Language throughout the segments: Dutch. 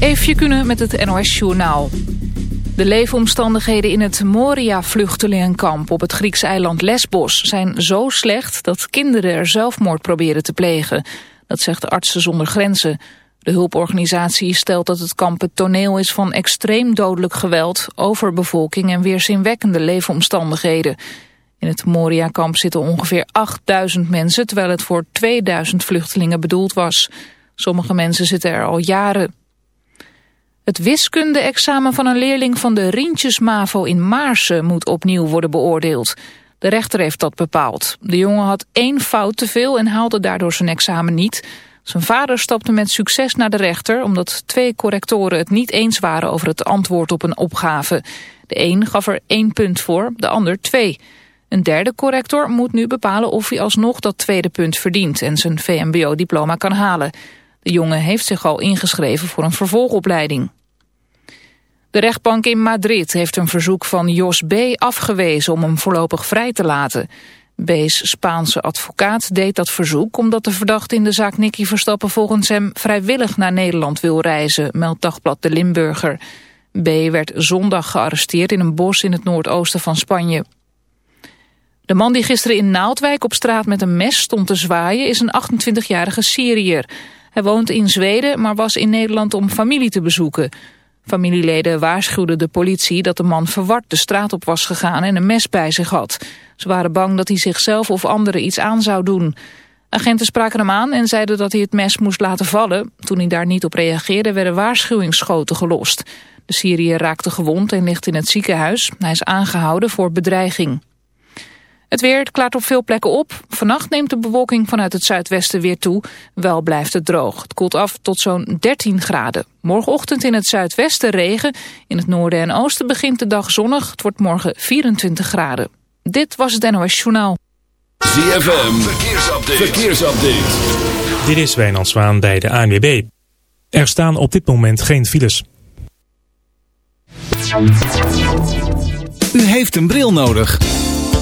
Even kunnen met het NOS Journaal. De leefomstandigheden in het Moria-vluchtelingenkamp op het Griekse eiland Lesbos zijn zo slecht dat kinderen er zelfmoord proberen te plegen. Dat zegt Artsen zonder Grenzen. De hulporganisatie stelt dat het kamp het toneel is van extreem dodelijk geweld, overbevolking en weerzinwekkende leefomstandigheden. In het Moria-kamp zitten ongeveer 8000 mensen, terwijl het voor 2000 vluchtelingen bedoeld was. Sommige mensen zitten er al jaren. Het wiskunde-examen van een leerling van de Rientjes MAVO in Maarsen moet opnieuw worden beoordeeld. De rechter heeft dat bepaald. De jongen had één fout te veel en haalde daardoor zijn examen niet. Zijn vader stapte met succes naar de rechter omdat twee correctoren het niet eens waren over het antwoord op een opgave. De een gaf er één punt voor, de ander twee. Een derde corrector moet nu bepalen of hij alsnog dat tweede punt verdient en zijn VMBO-diploma kan halen. De jongen heeft zich al ingeschreven voor een vervolgopleiding. De rechtbank in Madrid heeft een verzoek van Jos B. afgewezen om hem voorlopig vrij te laten. B's Spaanse advocaat deed dat verzoek omdat de verdachte in de zaak Nicky Verstappen volgens hem vrijwillig naar Nederland wil reizen, meldt Dagblad de Limburger. B. werd zondag gearresteerd in een bos in het noordoosten van Spanje. De man die gisteren in Naaldwijk op straat met een mes stond te zwaaien is een 28-jarige Syriër. Hij woont in Zweden, maar was in Nederland om familie te bezoeken. Familieleden waarschuwden de politie dat de man verward de straat op was gegaan en een mes bij zich had. Ze waren bang dat hij zichzelf of anderen iets aan zou doen. Agenten spraken hem aan en zeiden dat hij het mes moest laten vallen. Toen hij daar niet op reageerde werden waarschuwingsschoten gelost. De Syriër raakte gewond en ligt in het ziekenhuis. Hij is aangehouden voor bedreiging. Het weer klaart op veel plekken op. Vannacht neemt de bewolking vanuit het zuidwesten weer toe. Wel blijft het droog. Het koelt af tot zo'n 13 graden. Morgenochtend in het zuidwesten regen. In het noorden en oosten begint de dag zonnig. Het wordt morgen 24 graden. Dit was het NOS Journaal. ZFM, verkeersupdate. verkeersupdate. Dit is Wijnand Zwaan bij de ANWB. Er staan op dit moment geen files. U heeft een bril nodig.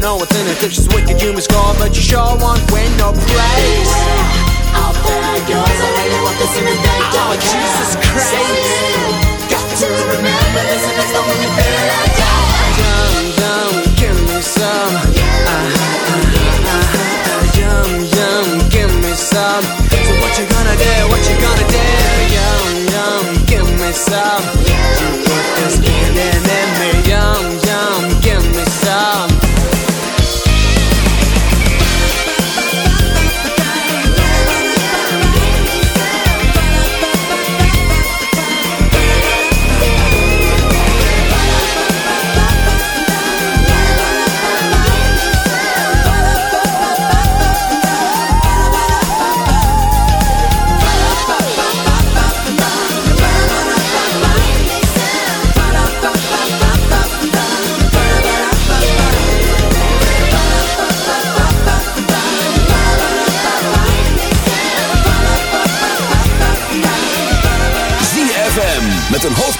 know what's in it. If she's wicked, you must call, but you sure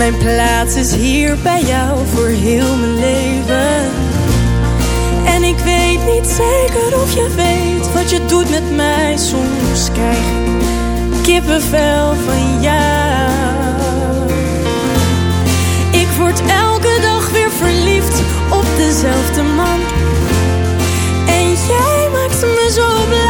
Mijn plaats is hier bij jou voor heel mijn leven. En ik weet niet zeker of je weet wat je doet met mij. Soms krijg ik kippenvel van jou. Ik word elke verliefd op dezelfde man. En jij maakt me zo blij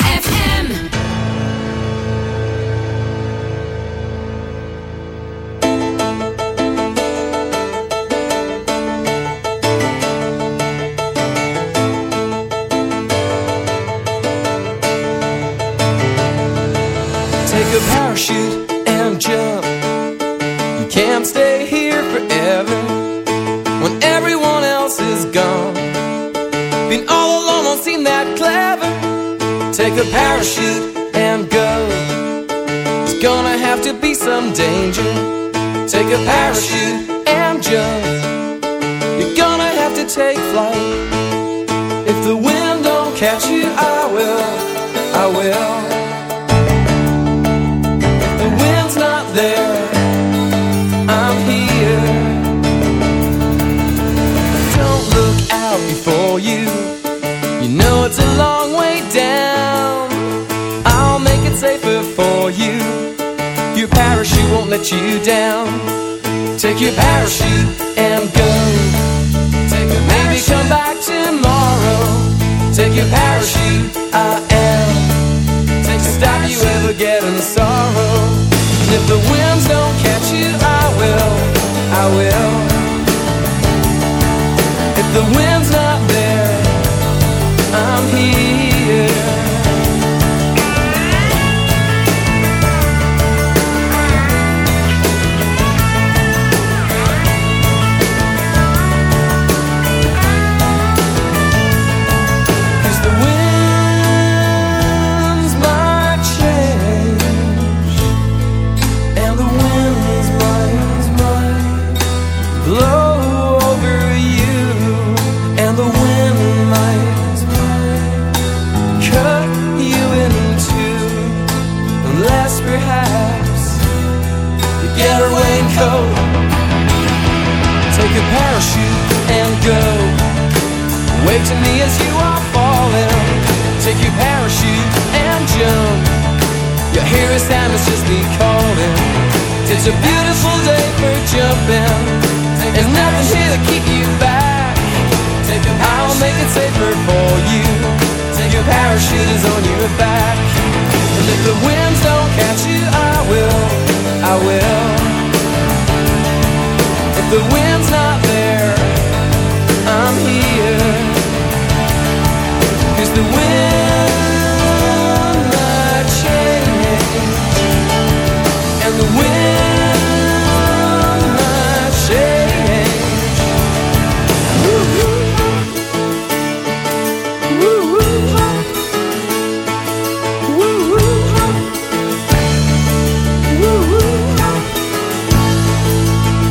a parachute and go. It's gonna have to be some danger. Take a parachute and jump. let you down. Take your parachute and go. Take your Maybe come back tomorrow. Take your parachute. I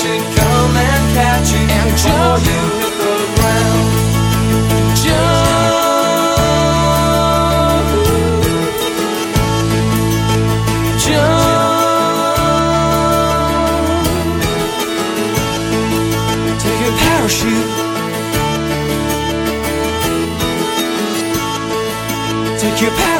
should come and catch you and before you hit the ground. Jump, jump. Take parachute. Take your parachute.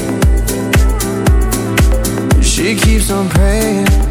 Keeps on praying.